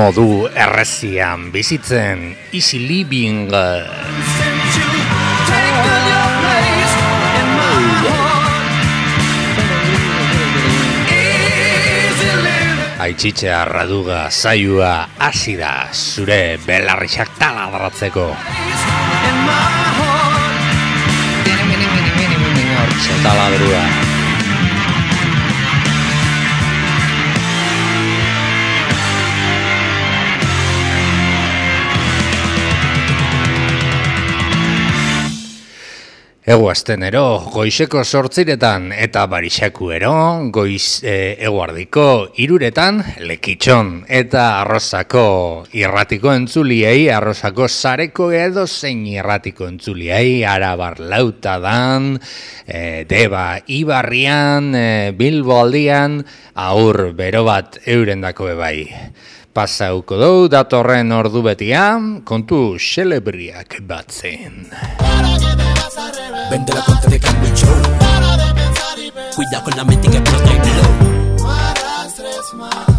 modu errezian bizitzen Easy Living Aitzitxe arraduga saioa hasi da zure belarrixak taladratzeko. Taladratzeko. Taladratzeko. Ego astenero, goizeko sortziretan eta barixakuero, goiz e, eguardiko iruretan lekitxon eta arrozako irratiko entzuliei, arrozako sareko edo zein irratiko entzuliei, arabar lautadan, e, deba ibarrian, e, bilboldian, aur bero bat eurendako bebai pasauko dau datorren ordu betia kontu xelebriak batzen. Vende la cuenta de cambio y show. Cuidado con la mente que explota y blow. No harás más.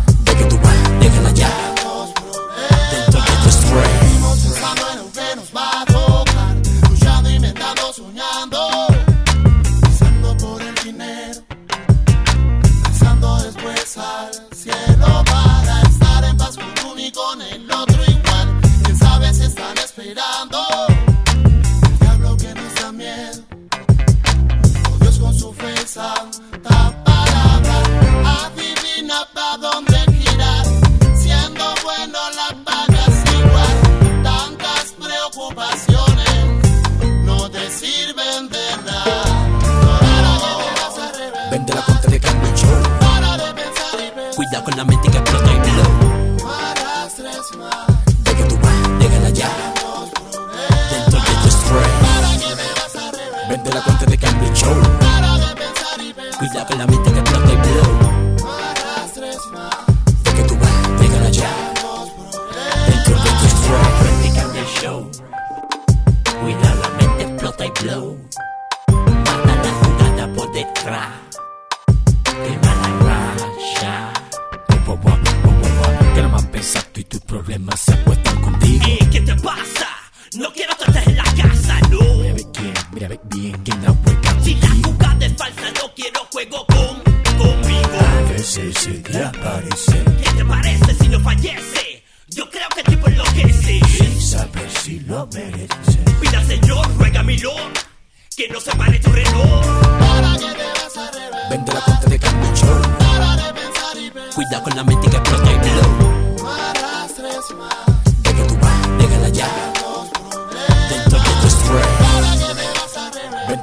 yo estoy blow. De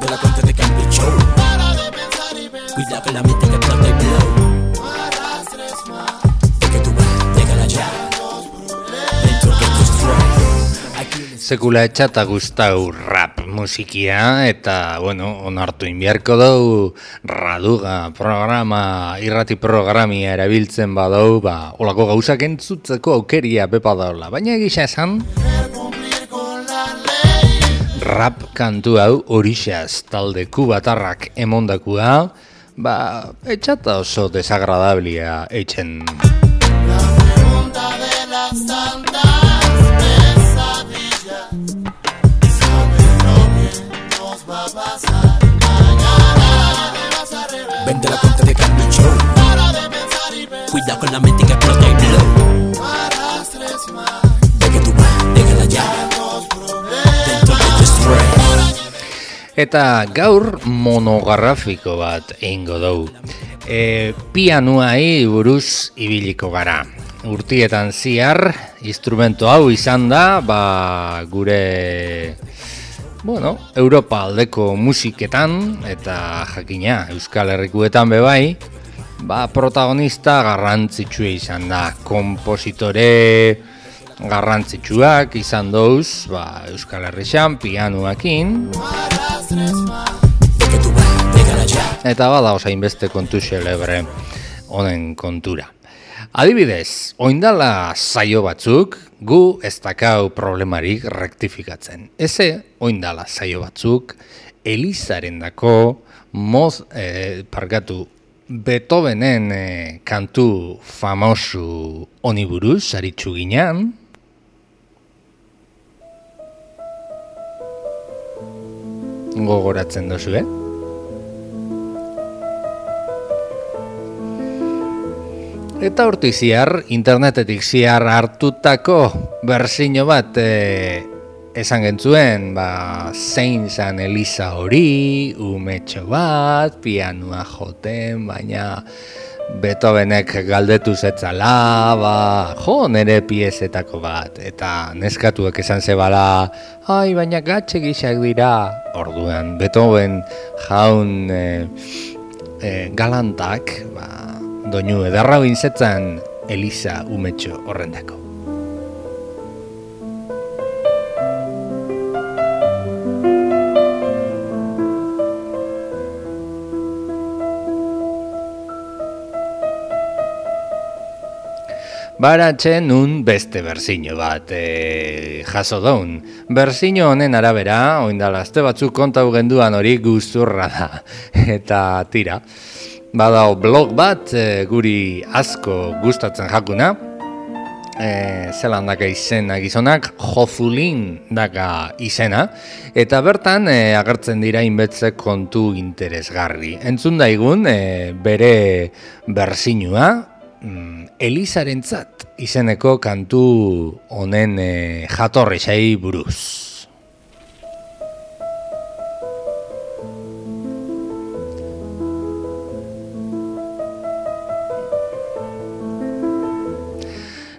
la de De musikia eta, bueno, onartu inbiarko dugu raduga programa, irrati programia erabiltzen badau, ba, olako gauzak entzutzeko aukeria bepa daula. Baina egisa esan, rap kantu hau orixaz talde kubatarrak emondakua, ba, etxata oso desagradablia eitzen. La Cuidado con la mente que explota y blow. Arrastres más De que tú vas, déjala ya. tu. Eta gaur monografiko bat eingo dugu. E, pianuai buruz ibiliko gara. Urtietan ziar, instrumento hau izan da, ba, gure bueno, Europa aldeko musiketan eta jakina Euskal Herrikuetan bebai, ba, protagonista garrantzitsua izan da. Kompositore garrantzitsuak izan douz, ba, Euskal Herrixan, ya. Eta bada osain beste kontu xelebre honen kontura. Adibidez, oindala saio batzuk, gu ez dakau problemarik rektifikatzen. Eze, oindala saio batzuk, Elizaren dako, moz, eh, parkatu, Beethovenen eh, kantu famosu oniburuz, saritxu ginean, gogoratzen dozu, eh? Eta hortik ziar, internetetik ziar hartutako berzino bat e, esan gentzuen, ba, zein zan Elisa hori, umetxo bat, pianua joten, baina Beethovenek galdetu zetzala, ba, jo, nere piezetako bat, eta neskatuek esan zebala, ai, baina gatxe gixak dira, orduan, Beethoven jaun e, e, galantak, ba, doinu edarra bintzetzen Elisa umetxo horrendako. Baratxe nun beste berzino bat e, jaso daun. Berzino honen arabera, oindala azte batzuk kontau genduan hori guzturra da. Eta tira, badao blog bat e, guri asko gustatzen jakuna, e, zelan daka izena gizonak, jozulin daka izena, eta bertan e, agertzen dira inbetze kontu interesgarri. Entzun daigun e, bere berzinua, mm, Elizarentzat izeneko kantu honen e, jatorri buruz.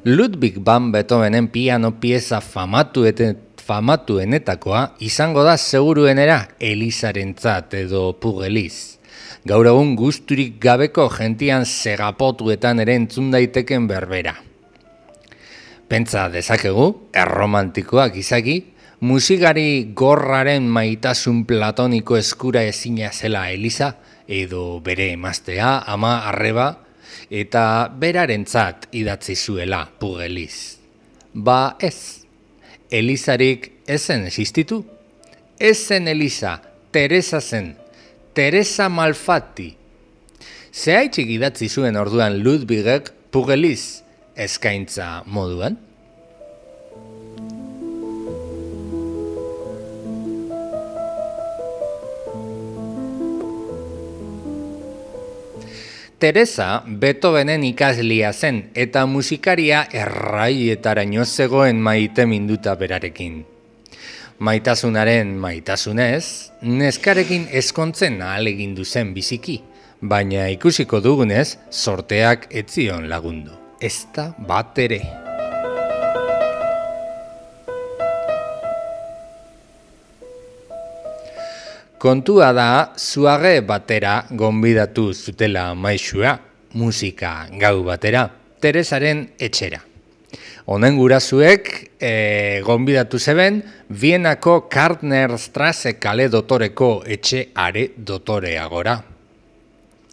Ludwig van Beethovenen piano pieza famatu ete, famatuenetakoa izango da seguruenera Elizarentzat edo Pugeliz. Gaur egun guzturik gabeko gentian segapotuetan ere entzun daiteken berbera. Pentsa dezakegu, erromantikoak izaki, musikari gorraren maitasun platoniko eskura ezina zela Eliza, edo bere emaztea, ama arreba, eta berarentzat idatzi zuela pugeliz. Ba ez, Elizarik ezen existitu? Ezen Eliza, Teresa zen, Teresa Malfatti. Zehaitxik idatzi zuen orduan Ludwigek pugeliz eskaintza moduan? Teresa Beethovenen ikaslia zen eta musikaria erraietaraino zegoen maite minduta berarekin. Maitasunaren maitasunez, neskarekin eskontzen ahalegin zen biziki, baina ikusiko dugunez sorteak etzion lagundu. Ez da bat ere. Kontua da, zuage batera gonbidatu zutela maixua, musika gau batera, Teresaren etxera. Honen gurazuek e, gonbidatu zeben, Bienako Kartner Strasse kale dotoreko etxe are dotoreagora.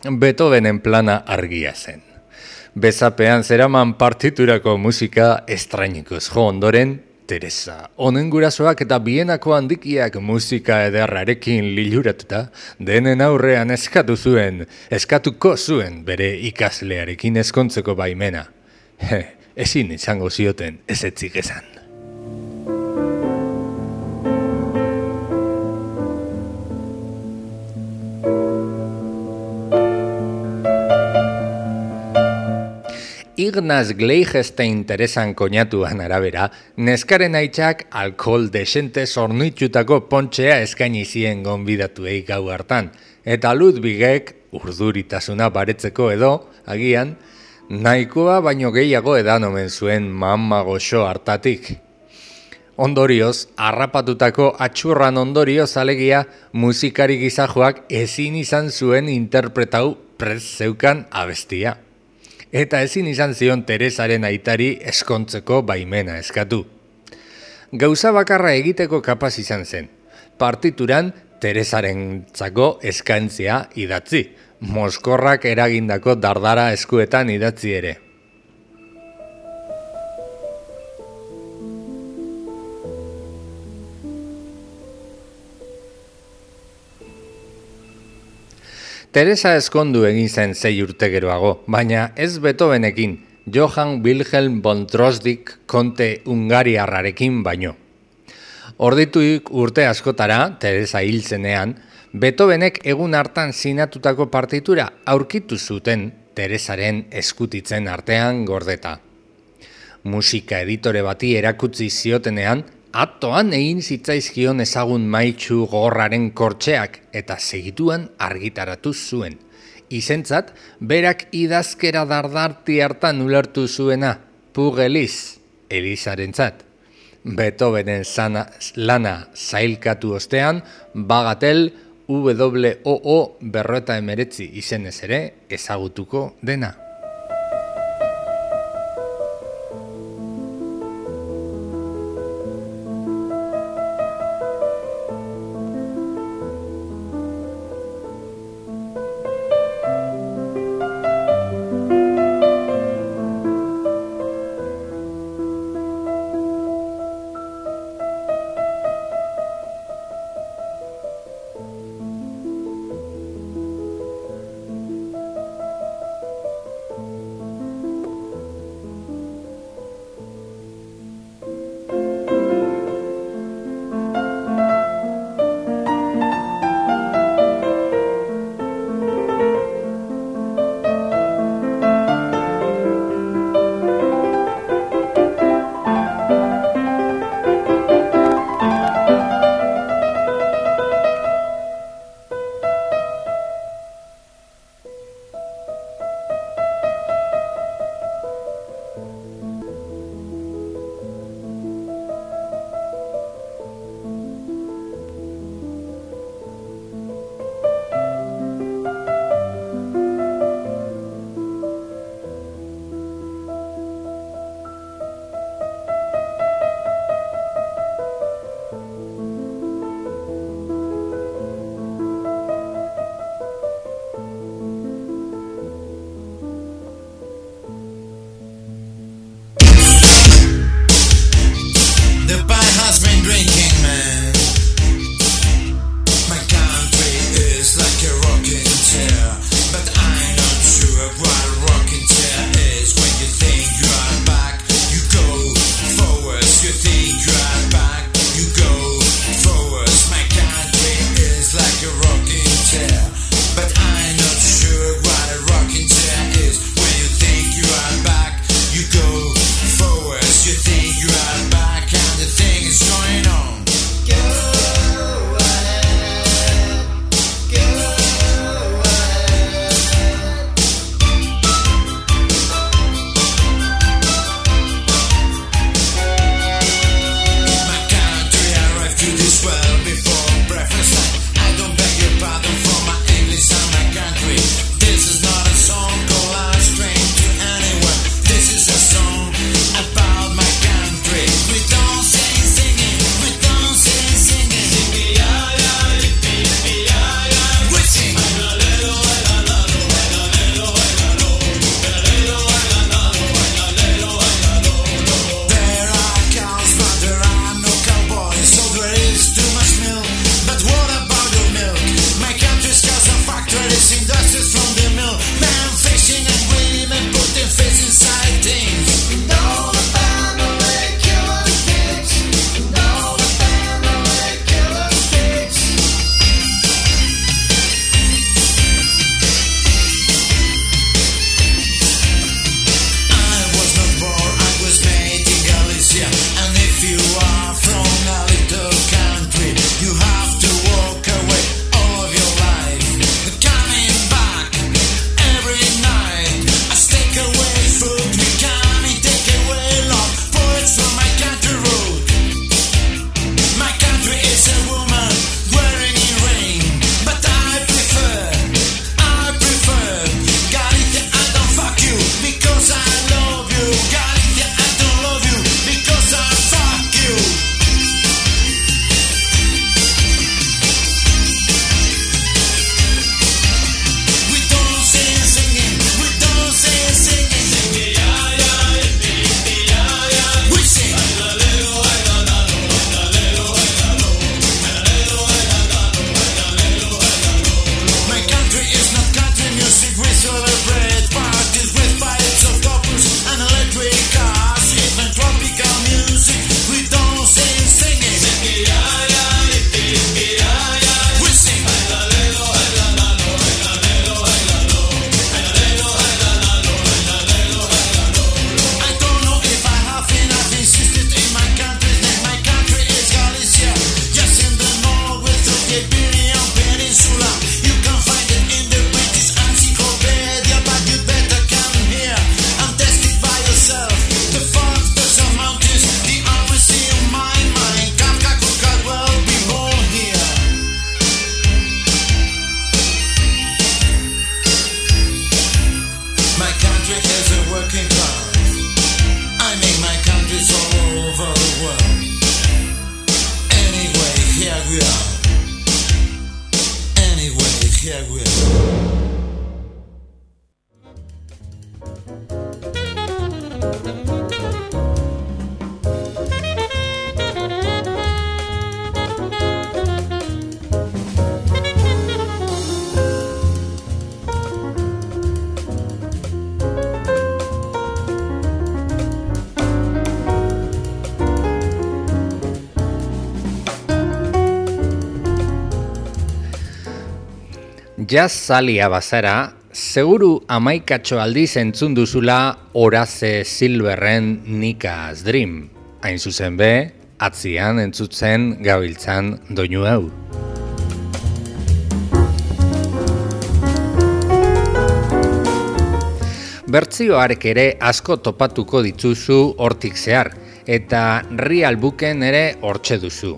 Beethovenen plana argia zen. Bezapean zeraman partiturako musika estrainikuz jo ondoren, Teresa, honen gurasoak eta bienako handikiak musika ederrarekin liluratuta, denen aurrean eskatu zuen, eskatuko zuen bere ikaslearekin eskontzeko baimena. Ezin izango zioten ez etzik esan. Ignaz Gleichestein Teresan koñatuan arabera, neskaren aitzak alkohol desente zornitxutako pontxea eskaini zien gonbidatuei gau hartan, eta Ludwigek urduritasuna baretzeko edo, agian, nahikoa baino gehiago edan omen zuen mamma goxo hartatik. Ondorioz, harrapatutako atxurran ondorioz alegia musikari gizajoak ezin izan zuen interpretau prez zeukan abestia eta ezin izan zion Teresaren aitari eskontzeko baimena eskatu. Gauza bakarra egiteko kapaz izan zen, partituran Teresaren txako eskantzia idatzi, Moskorrak eragindako dardara eskuetan idatzi ere. Teresa eskondu egin zen zei urte geroago, baina ez Beethovenekin, Johann Wilhelm von Trosdik konte Ungariarrarekin baino. Ordituik urte askotara, Teresa hil zenean, Beethovenek egun hartan sinatutako partitura aurkitu zuten Teresaren eskutitzen artean gordeta. Musika editore bati erakutsi ziotenean, Atoan egin zitzaizkion ezagun maitxu gorraren kortxeak eta segituan argitaratu zuen. Izentzat, berak idazkera dardarti hartan ulertu zuena, pugeliz, Elisaren zat. Beethovenen sana, lana zailkatu ostean, bagatel WOO berroeta emeretzi izenez ere ezagutuko dena. Jazz zalia bazara, seguru amaikatxo aldiz entzun duzula Horace Silverren Nika's Dream. Hain zuzen be, atzian entzutzen gabiltzan doinu hau. Bertzioarek ere asko topatuko dituzu hortik zehar, eta real booken ere hortxe duzu.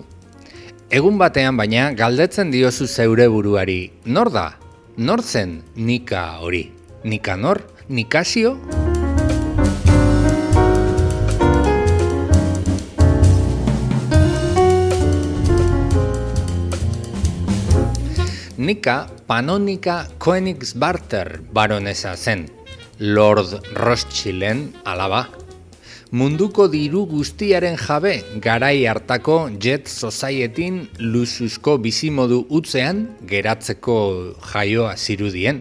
Egun batean baina galdetzen diozu zeure buruari, nor da? Nor zen nika hori? Nika nor? Nikasio? Nika Panonika Koenigsbarter baronesa zen, Lord Rothschilden alaba. Munduko diru guztiaren jabe garai hartako Jet Societyn luzuzko bizimodu utzean geratzeko jaioa zirudien.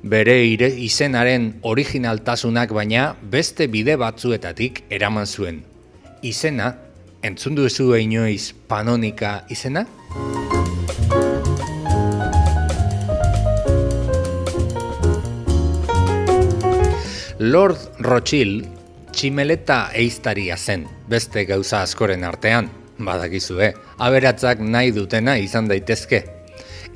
Bere ire izenaren originaltasunak baina beste bide batzuetatik eraman zuen. Izena, entzun duzu inoiz Panonika izena? Lord Rothschild tximeleta eiztaria zen, beste gauza askoren artean, badakizue, aberatzak nahi dutena izan daitezke.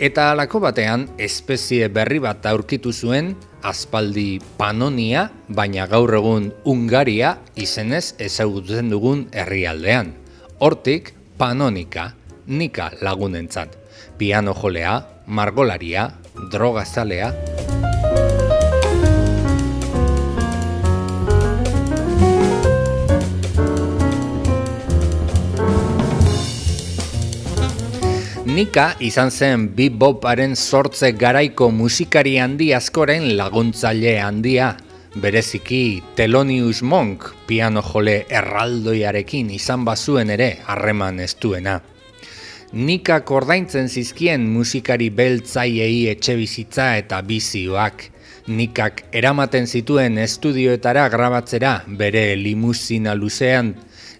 Eta halako batean, espezie berri bat aurkitu zuen, aspaldi Panonia, baina gaur egun Ungaria izenez ezagutzen dugun herrialdean. Hortik, Panonika, nika lagunentzat. Piano jolea, margolaria, drogazalea, Nika izan zen beboparen sortze garaiko musikari handi askoren laguntzaile handia. Bereziki Thelonious Monk piano jole erraldoiarekin izan bazuen ere harreman estuena. Nikak ordaintzen zizkien musikari beltzaiei etxe bizitza eta bizioak. Nikak eramaten zituen estudioetara grabatzera bere limusina luzean,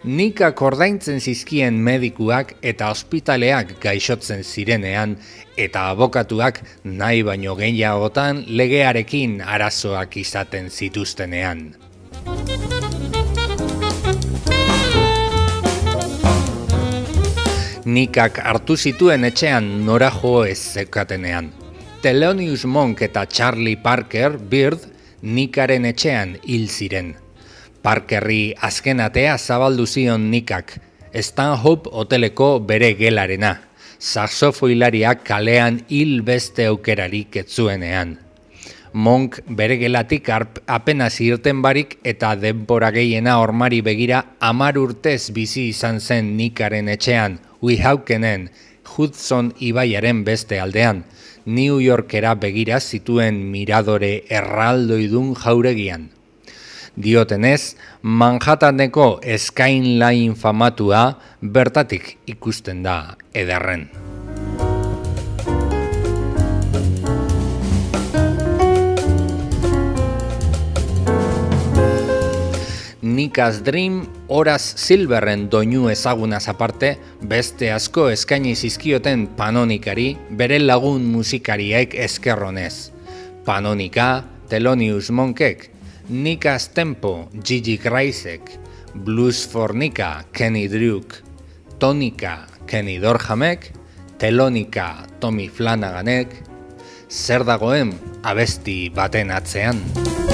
nikak ordaintzen zizkien medikuak eta ospitaleak gaixotzen zirenean, eta abokatuak nahi baino gehiagotan legearekin arazoak izaten zituztenean. Nikak hartu zituen etxean nora jo ez zekatenean. Thelonious Monk eta Charlie Parker, Bird, nikaren etxean hil ziren. Parkerri azken atea zabaldu zion Nikak, Stanhope hoteleko bere gelarena. Saxofoilariak kalean hil beste aukerarik etzuenean. Monk bere gelatik apenas irten barik eta denbora gehiena ormari begira amar urtez bizi izan zen Nikaren etxean, Wihaukenen, Hudson ibaiaren beste aldean, New Yorkera begira zituen miradore erraldoidun jauregian. Diotenez, Manhattaneko lain famatua bertatik ikusten da ederren. Nikas Dream, Horaz Silverren doinu ezagunaz aparte, beste asko eskaini zizkioten panonikari, bere lagun musikariek eskerronez. Panonika, Thelonious Monkek, Nikas Tempo, Gigi Kreisek, Blues for Nika, Kenny Druk, Tonika, Kenny Dorhamek, Telonika, Tommy Flanaganek, zer dagoen abesti baten atzean.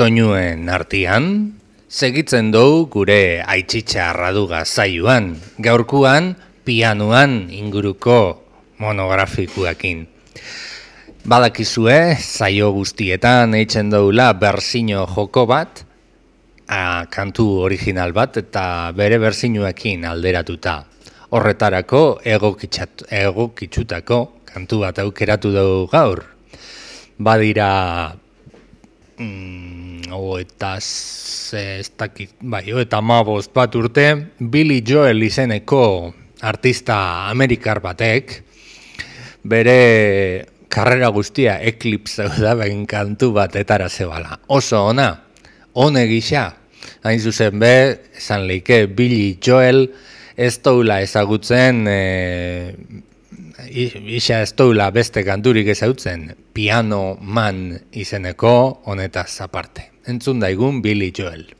Soinuen artean, segitzen dugu gure aitzitsa arraduga zaioan, gaurkuan pianuan inguruko monografikuekin. Badakizue, zaio guztietan eitzen doula berzino joko bat, a, kantu original bat eta bere berzinuekin alderatuta. Horretarako egokitzutako kantu bat aukeratu dugu gaur. Badira mm, z- ez dakit, bai, o eta mabost bat urte, Billy Joel izeneko artista amerikar batek, bere karrera guztia Eclipse da behin kantu bat etara zebala. Oso ona, hone gisa, hain zuzen be, esan leike Billy Joel ez doula ezagutzen, e, isa ez doula beste kanturik ezagutzen, Piano Man izeneko honetaz aparte. Entzun daigun Billy Joel.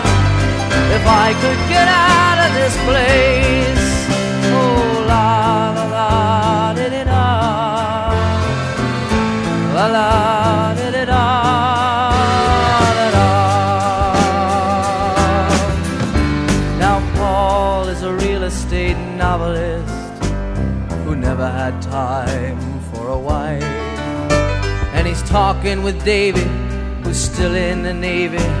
I could get out of this place. Oh, la la la di di da. La la di da. da, da. Now, Paul is a real estate novelist who never had time for a wife. And he's talking with David, who's still in the Navy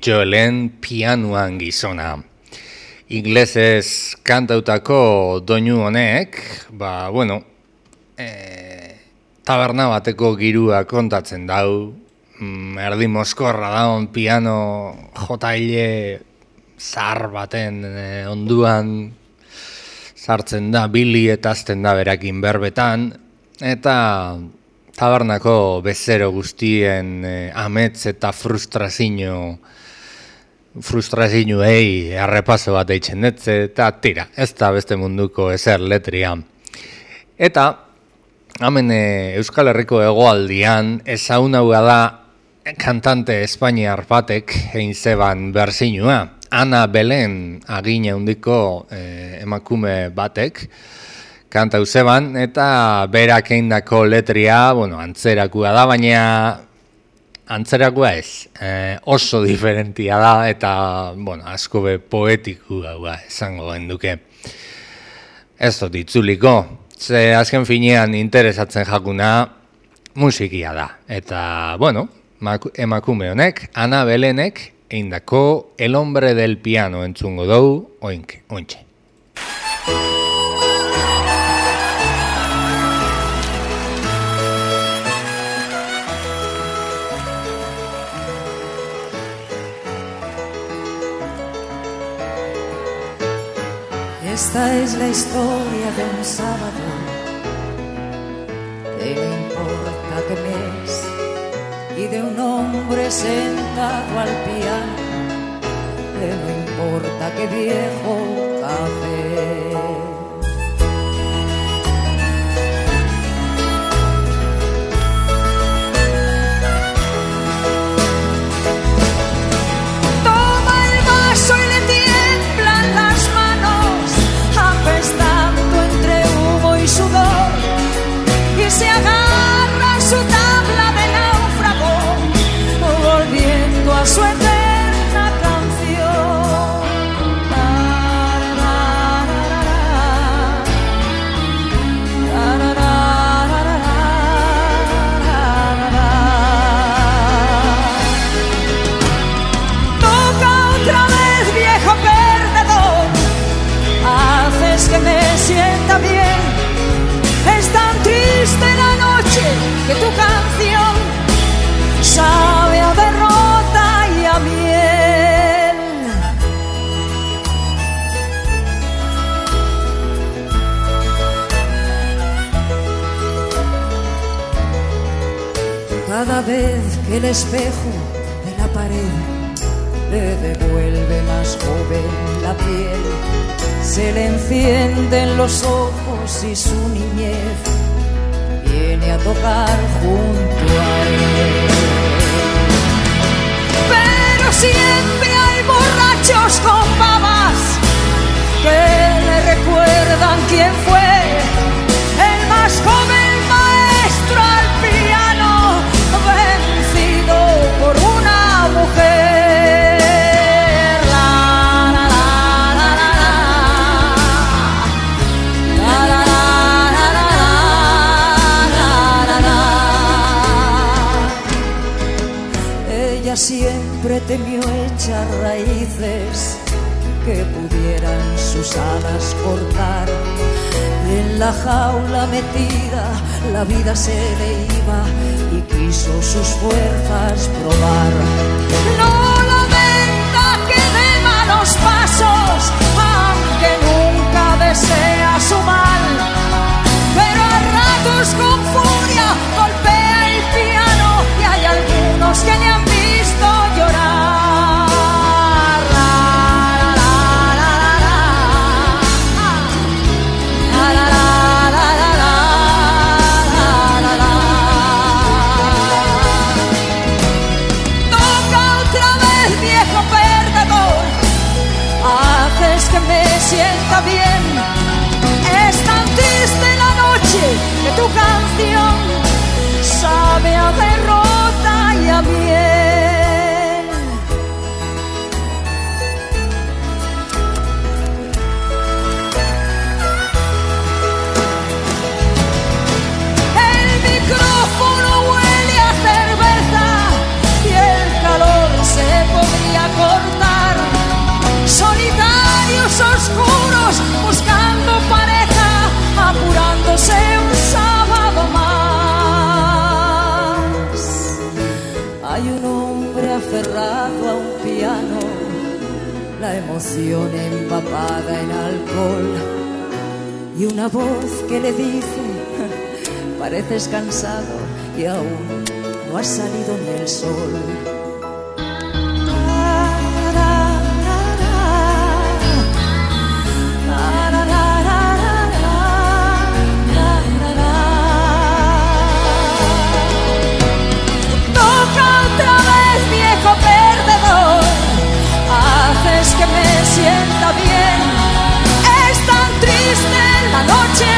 Joelen pianuan gizona. Inglesez kantautako doinu honek, ba, bueno, e, taberna bateko girua kontatzen dau, mm, erdi moskorra daun piano jotaile zar baten e, onduan. Sartzen da Billy eta azten da berakin berbetan, eta tabernako bezero guztien eh, amets eta frustrazio frustrazioei arrepaso bat eitzen detze, eta tira, ez da beste munduko ezer letria. Eta, hemen eh, Euskal Herriko hegoaldian, ezagunaua da kantante espainiar batek egin zeban berzinua. Ana Belen agina handiko eh, emakume batek, kanta zeban, eta berak eindako letria, bueno, antzerakoa da, baina antzerakoa ez, eh, oso diferentia da, eta, bueno, asko be poetikua ba, esango genduke. Ez dut itzuliko, ze azken finean interesatzen jakuna musikia da. Eta, bueno, maku- emakume honek, Ana Belenek, eindako El hombre del piano entzungo dou, oinke, ointxe. Esta es la historia de un sábado, de no importa qué mes, y de un hombre sentado al piano, de no importa qué viejo café. La jaula metida la vida se le iba y quiso sus fuerzas probar. No lamenta que dé malos pasos, aunque nunca desea su mal. Pero a ratos con furia golpea el piano y hay algunos que le han que tu canción sabe a derrota y a bien. El micrófono huele a cerveza y el calor se podría cortar. Solitarios oscuros buscando pareja, apurándose emoción empapada en alcohol y una voz que le dice, pareces cansado y aún no has salido en el sol. La noche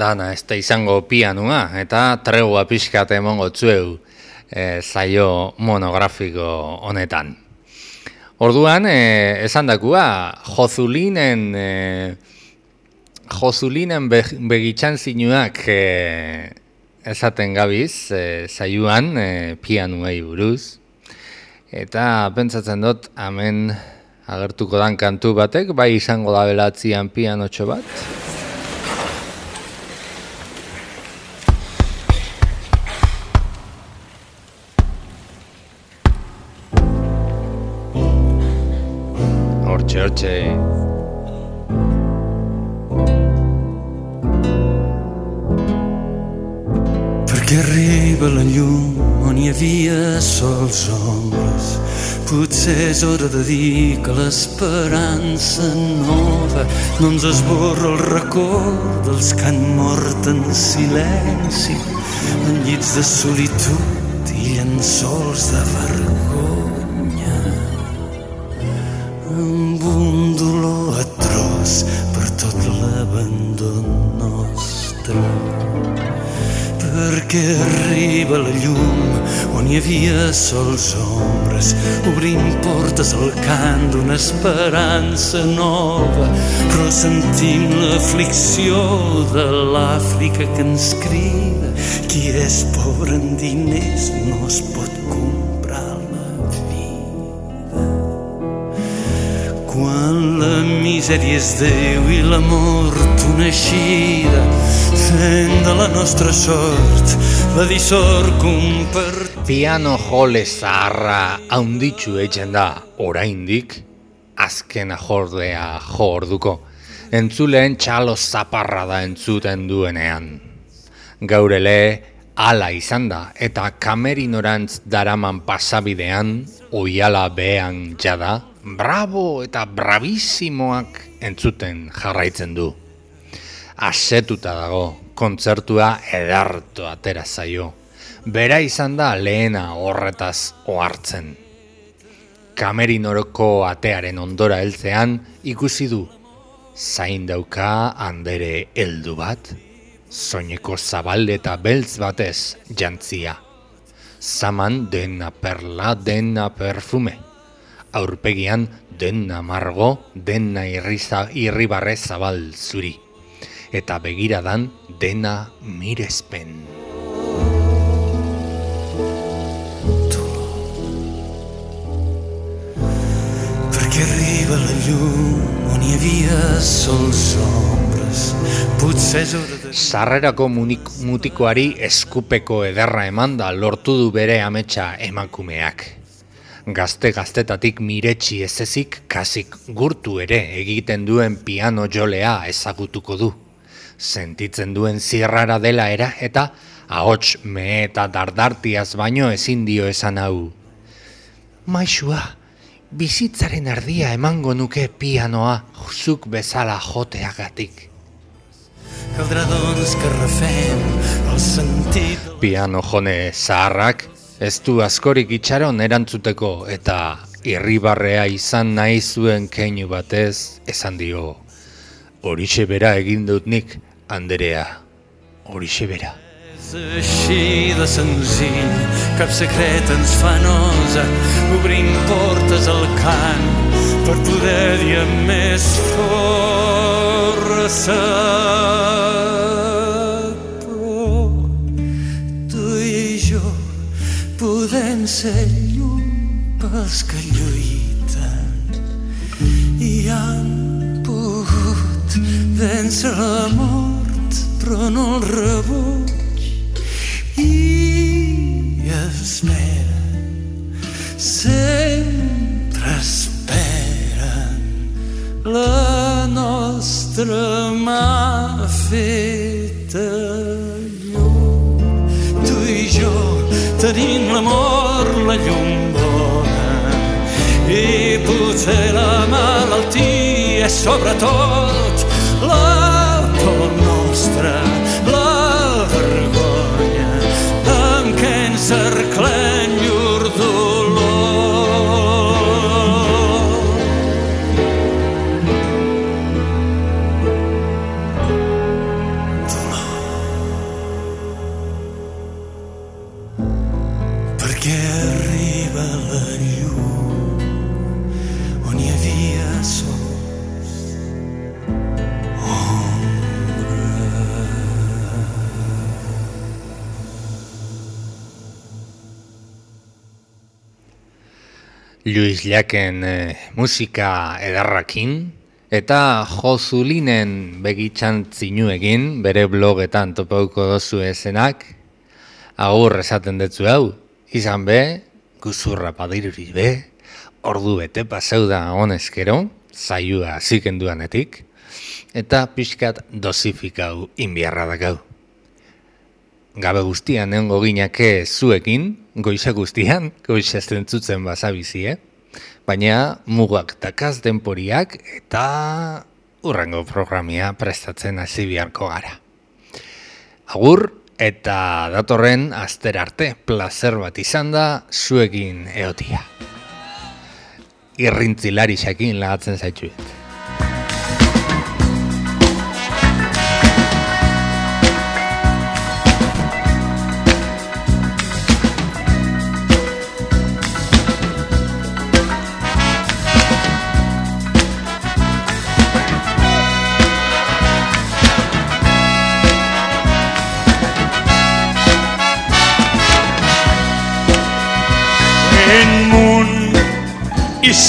dana ez da izango pianua, eta tregua pixkat emongo tzueu e, zaio monografiko honetan. Orduan, e, esan dakua, jozulinen, e, jozulinen be, begitxan zinuak e, esaten gabiz, e, zaiuan e, pianuei buruz. Eta pentsatzen dut, hemen agertuko dan kantu batek, bai izango da belatzian pianotxo bat. Hortxe. Perquè arriba la llum on hi havia sols ombres. Potser és hora de dir que l'esperança nova no ens esborra el record dels que han mort en silenci en llits de solitud i llençols de vergonya amb un dolor atroç per tot l'abandon nostre. Perquè arriba la llum on hi havia sols ombres obrint portes al cant d'una esperança nova però sentim l'aflicció de l'Àfrica que ens crida qui és pobre en diners no es és Déu i la mort una eixida fent de la nostra sort la dissort compartida Piano jole zaharra haunditxu eitzen da oraindik azken ajordea jo orduko. Entzuleen txalo zaparra da entzuten duenean. Gaurele ala izan da eta kamerinorantz daraman pasabidean oiala behan jada bravo eta bravísimoak entzuten jarraitzen du. Asetuta dago, kontzertua edarto atera zaio. Bera izan da lehena horretaz ohartzen. Kamerinoroko atearen ondora heltzean ikusi du. Zain dauka handere heldu bat, soineko zabal eta beltz batez jantzia. Zaman dena perla, dena perfume. Aurpegian dena margo, dena irriza, irribarre zabal zuri. Eta begiradan dena mirespen. perquè arriba la llum havia sols ombres potser és hora de Sarrerako mutikoari eskupeko ederra emanda lortu du bere ametsa emakumeak. Gazte gaztetatik miretsi ez ezik kasik gurtu ere egiten duen piano jolea ezagutuko du. Sentitzen duen zirrara dela era eta ahots me eta dardartiaz baino ezin dio esan hau. Maixua, bizitzaren erdia emango nuke pianoa zuk bezala joteagatik. Piano jone zaharrak ez du askorik itxaron erantzuteko eta irribarrea izan nahi zuen keinu batez esan dio. Horixe bera egin dut nik, Anderea. Horixe bera. De senzill, cap secret ens fa nosa, obrint portes al cant per poder dir amb més força. Ser llum pels que lluiten i han pogut vèncer la mort però no el rebuig. I esperen sempre esperen la nostra mà feta llum. Tu i jo tenim l'amor la llum bona. I potser la malaltia és sobretot la por nostra, la Luis Jaken eh, musika edarrakin, eta Jozulinen begitxan zinuekin, bere blogetan topauko dozu esenak, agur esaten detzu hau, izan be, guzurra padiruri be, ordu bete pasau da honezkero, zaiua ziken duanetik, eta pixkat dosifikau inbiarra dakau. Gabe guztian egongo ginake zuekin, goiza guztian, goiza zentzutzen basabizi, eh? Baina mugak dakaz denporiak eta urrengo programia prestatzen hasi biharko gara. Agur eta datorren aster arte placer bat izan da zuekin eotia. Irrintzilari xakin lagatzen zaitxuet.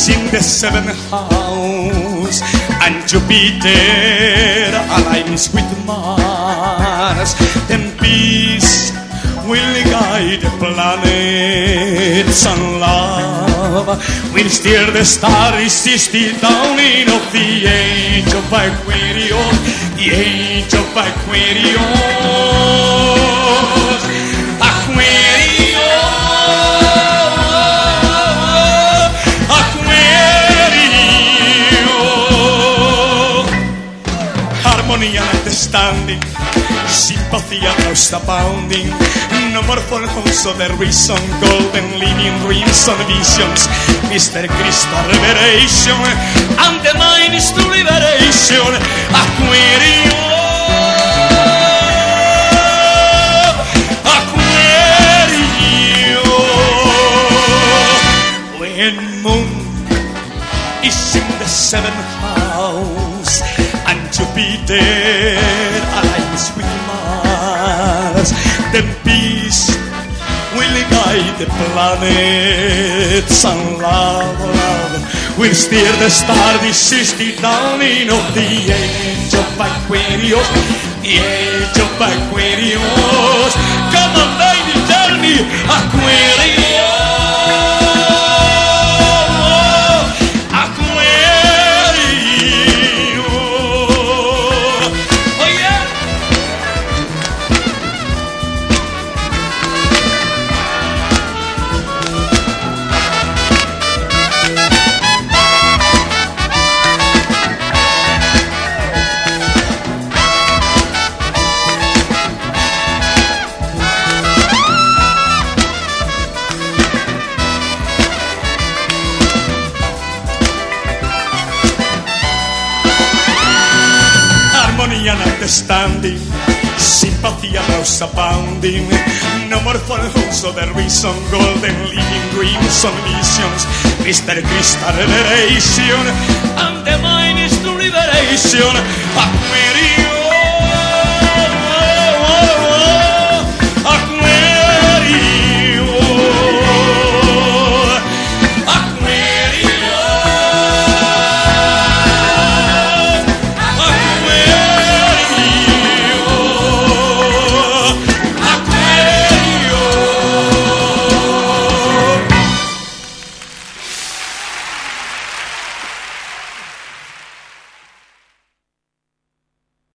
In the seventh house and Jupiter aligns with Mars, then peace will guide the planets and love will steer the stars still dawning of the age of Aquarius, the age of. Aquarius, understanding, sympathy and abounding. No more for homes of the reason, golden living dreams and visions. Mr. Crystal revelation, and the mind is to liberation. Aquarius, when moon is in the seventh and Jupiter aligns with Mars. Then peace will guide the planets, and love, love will steer the star. This is the dawning of the age of Aquarius, the age of Aquarius. Come on, lady, tell me. Aquarius. Understanding, sympathy rose abounding. No more falsehood of the reason, golden living dreams and visions. Mr. Crystal revelation, and the mind is to liberation.